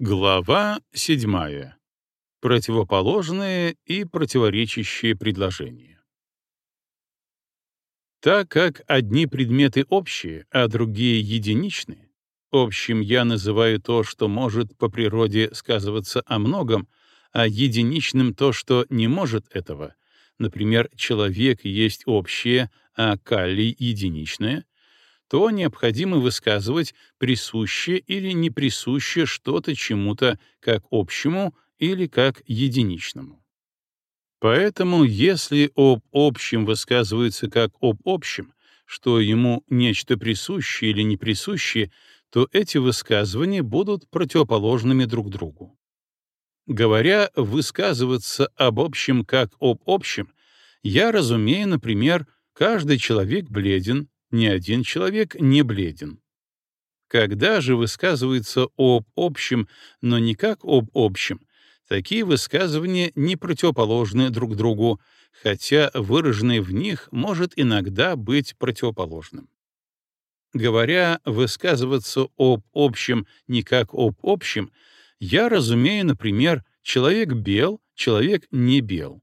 Глава 7. Противоположные и противоречащие предложения. Так как одни предметы общие, а другие единичные, общим я называю то, что может по природе сказываться о многом, а единичным то, что не может этого, например, человек есть общее, а калий — единичное — то необходимо высказывать присущее или неприсущее что-то чему-то как общему или как единичному. Поэтому, если об общем высказывается как об общем, что ему нечто присущее или неприсущее, то эти высказывания будут противоположными друг другу. Говоря «высказываться об общем как об общем», я разумею, например, каждый человек бледен, ни один человек не бледен. Когда же высказывается об общем, но не как об общем, такие высказывания не противоположны друг другу, хотя выраженное в них может иногда быть противоположным. Говоря высказываться об общем не как об общем, я разумею, например, человек бел, человек не бел.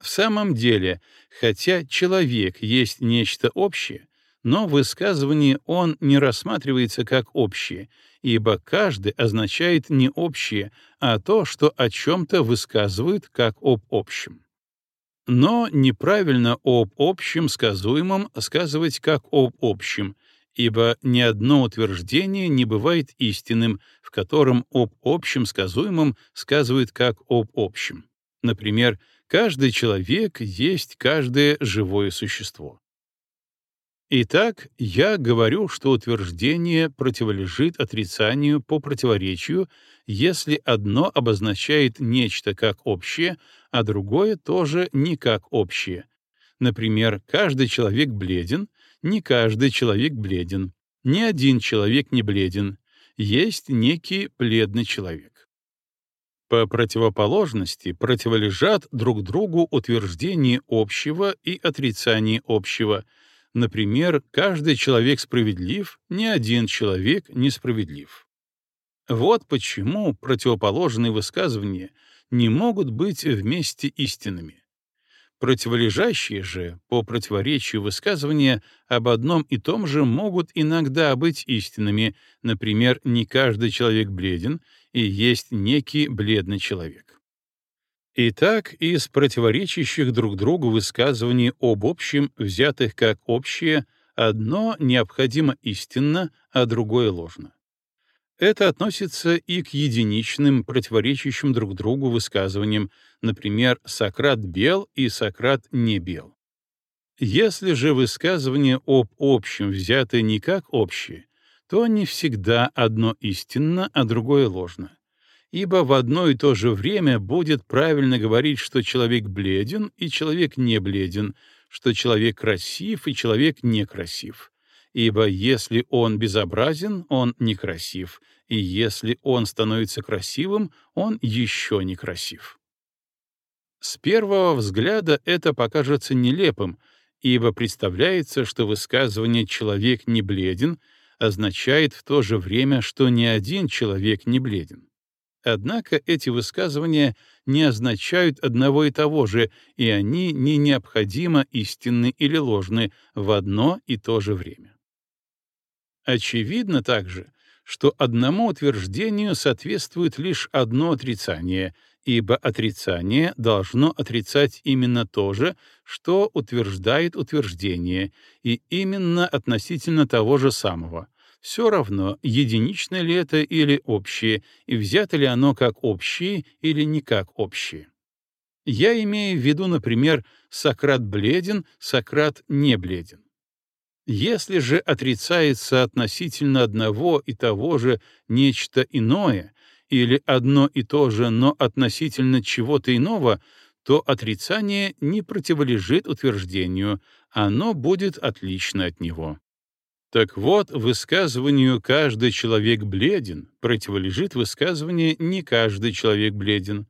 В самом деле, хотя человек есть нечто общее, но в высказывании он не рассматривается как общее, ибо каждый означает не общее, а то, что о чем-то высказывают как об общем. Но неправильно об общем сказуемом сказывать как об общем, ибо ни одно утверждение не бывает истинным, в котором об общем сказуемом сказывают как об общем. Например, каждый человек есть каждое живое существо. Итак, я говорю, что утверждение противолежит отрицанию по противоречию, если одно обозначает нечто как общее, а другое тоже не как общее. Например, каждый человек бледен, не каждый человек бледен, ни один человек не бледен, есть некий бледный человек. По противоположности противолежат друг другу утверждение общего и отрицание общего — Например, каждый человек справедлив, ни один человек несправедлив. Вот почему противоположные высказывания не могут быть вместе истинными. Противолежащие же, по противоречию высказывания, об одном и том же могут иногда быть истинными, например, не каждый человек бледен, и есть некий бледный человек. Итак, из противоречащих друг другу высказываний об общем, взятых как общее, одно необходимо истинно, а другое ложно. Это относится и к единичным, противоречащим друг другу высказываниям, например, «Сократ бел» и «Сократ не бел». Если же высказывание об общем взято не как общее, то не всегда одно истинно, а другое ложно ибо в одно и то же время будет правильно говорить, что человек бледен и человек не бледен, что человек красив и человек некрасив. Ибо если он безобразен, он некрасив, и если он становится красивым, он еще некрасив. С первого взгляда это покажется нелепым, ибо представляется, что высказывание «человек не бледен» означает в то же время, что ни один человек не бледен. Однако эти высказывания не означают одного и того же, и они не необходимо истинны или ложны в одно и то же время. Очевидно также, что одному утверждению соответствует лишь одно отрицание, ибо отрицание должно отрицать именно то же, что утверждает утверждение, и именно относительно того же самого — все равно, единичное ли это или общее, и взято ли оно как общее или не как общее. Я имею в виду, например, Сократ бледен, Сократ не бледен. Если же отрицается относительно одного и того же нечто иное, или одно и то же, но относительно чего-то иного, то отрицание не противолежит утверждению, оно будет отлично от него. Так вот, высказыванию «каждый человек бледен» противолежит высказывание «не каждый человек бледен».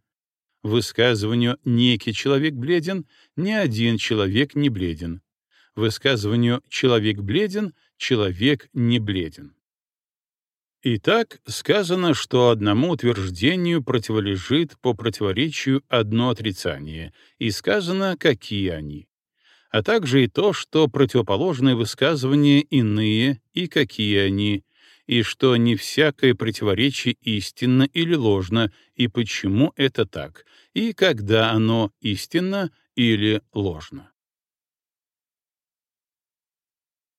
Высказыванию «некий человек бледен» ни один человек не бледен. Высказыванию «человек бледен» человек не бледен. Итак, сказано, что одному утверждению противолежит по противоречию одно отрицание, и сказано, какие они, а также и то, что противоположные высказывания иные и какие они, и что не всякое противоречие истинно или ложно, и почему это так, и когда оно истинно или ложно.